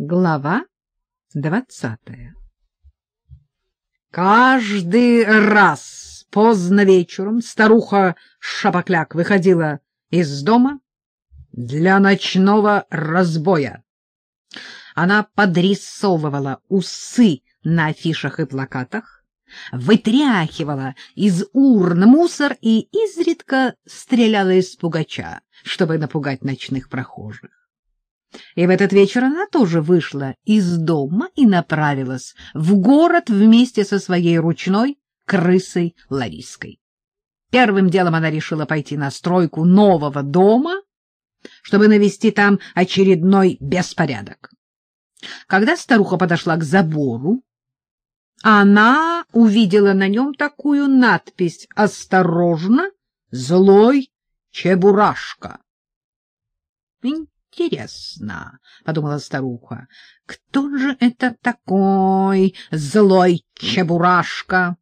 Глава двадцатая Каждый раз поздно вечером старуха Шапокляк выходила из дома для ночного разбоя. Она подрисовывала усы на афишах и плакатах, вытряхивала из урн мусор и изредка стреляла из пугача, чтобы напугать ночных прохожих. И в этот вечер она тоже вышла из дома и направилась в город вместе со своей ручной крысой Лариской. Первым делом она решила пойти на стройку нового дома, чтобы навести там очередной беспорядок. Когда старуха подошла к забору, она увидела на нем такую надпись «Осторожно, злой чебурашка». Интересно, — подумала старуха, — кто же это такой злой чебурашка?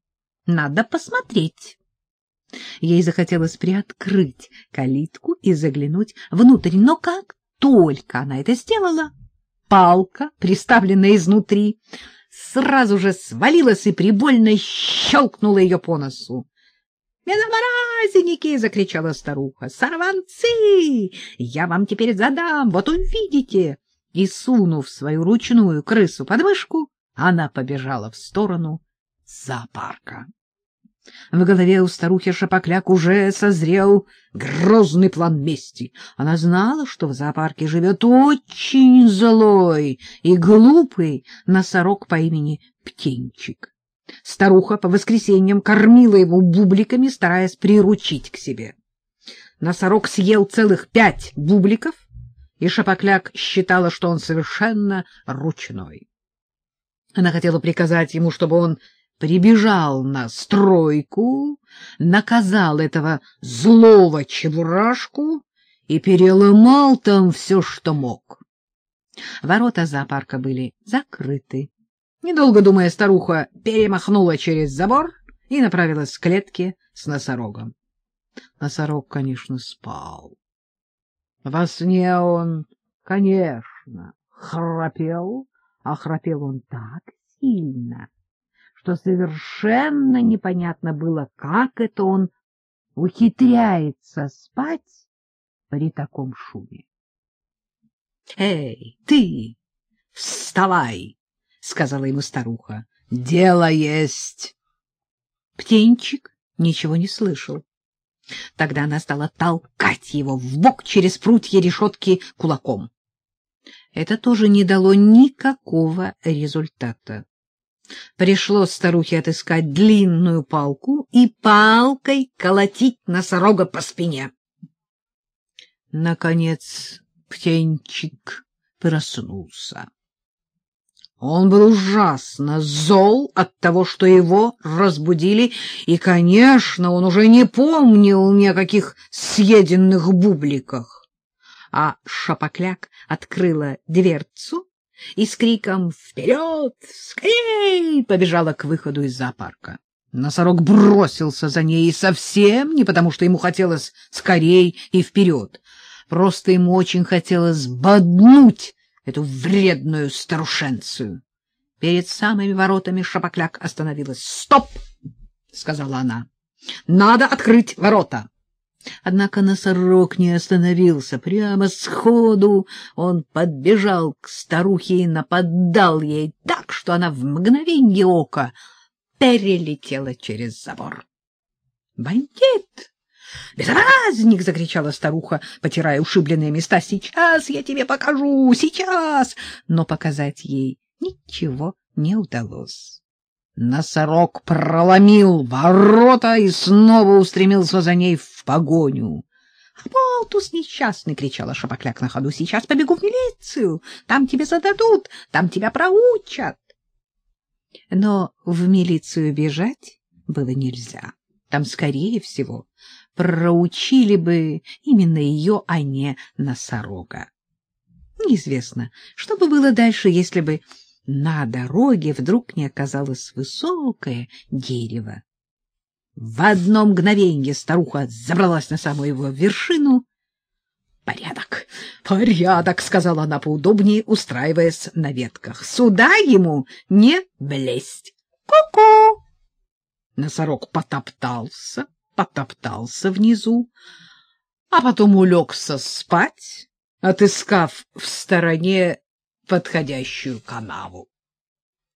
Надо посмотреть. Ей захотелось приоткрыть калитку и заглянуть внутрь, но как только она это сделала, палка, приставленная изнутри, сразу же свалилась и прибольно щелкнула ее по носу. «Медоморазники!» — закричала старуха. «Сорванцы! Я вам теперь задам, вот увидите!» И, сунув свою ручную крысу под мышку, она побежала в сторону зоопарка. В голове у старухи Шапокляк уже созрел грозный план мести. Она знала, что в зоопарке живет очень злой и глупый носорог по имени Птенчик. Старуха по воскресеньям кормила его бубликами, стараясь приручить к себе. Носорог съел целых пять бубликов, и Шапокляк считала, что он совершенно ручной. Она хотела приказать ему, чтобы он прибежал на стройку, наказал этого злого чебурашку и переломал там все, что мог. Ворота зоопарка были закрыты. Недолго думая, старуха перемахнула через забор и направилась к клетке с носорогом. Носорог, конечно, спал. Во сне он, конечно, храпел, а храпел он так сильно, что совершенно непонятно было, как это он ухитряется спать при таком шуме. — Эй, ты, вставай! — сказала ему старуха. — Дело есть. Птенчик ничего не слышал. Тогда она стала толкать его в бок через прутья решетки кулаком. Это тоже не дало никакого результата. Пришлось старухе отыскать длинную палку и палкой колотить носорога по спине. Наконец птенчик проснулся. Он был ужасно зол от того, что его разбудили, и, конечно, он уже не помнил ни о каких съеденных бубликах. А Шапокляк открыла дверцу и с криком «Вперед! Скорей!» побежала к выходу из зоопарка. Носорог бросился за ней, и совсем не потому, что ему хотелось скорей и вперед. Просто ему очень хотелось боднуть эту вредную старушенцию. Перед самыми воротами Шапокляк остановилась. «Стоп!» — сказала она. «Надо открыть ворота!» Однако носорог не остановился. Прямо сходу он подбежал к старухе и нападал ей так, что она в мгновенье ока перелетела через забор. «Бандит!» «Безобразник!» — закричала старуха, потирая ушибленные места. «Сейчас я тебе покажу! Сейчас!» Но показать ей ничего не удалось. Носорог проломил ворота и снова устремился за ней в погоню. — Болтус несчастный! — кричала Шапокляк на ходу. — Сейчас побегу в милицию. Там тебе зададут, там тебя проучат. Но в милицию бежать было нельзя. Там, скорее всего, проучили бы именно ее, а не носорога. Неизвестно, что бы было дальше, если бы на дороге вдруг не оказалось высокое дерево. В одно мгновенье старуха забралась на самую его вершину, Порядок, порядок, — сказала она поудобнее, устраиваясь на ветках. Сюда ему не влезть. Ку-ку! Носорог потоптался, потоптался внизу, а потом улегся спать, отыскав в стороне подходящую канаву.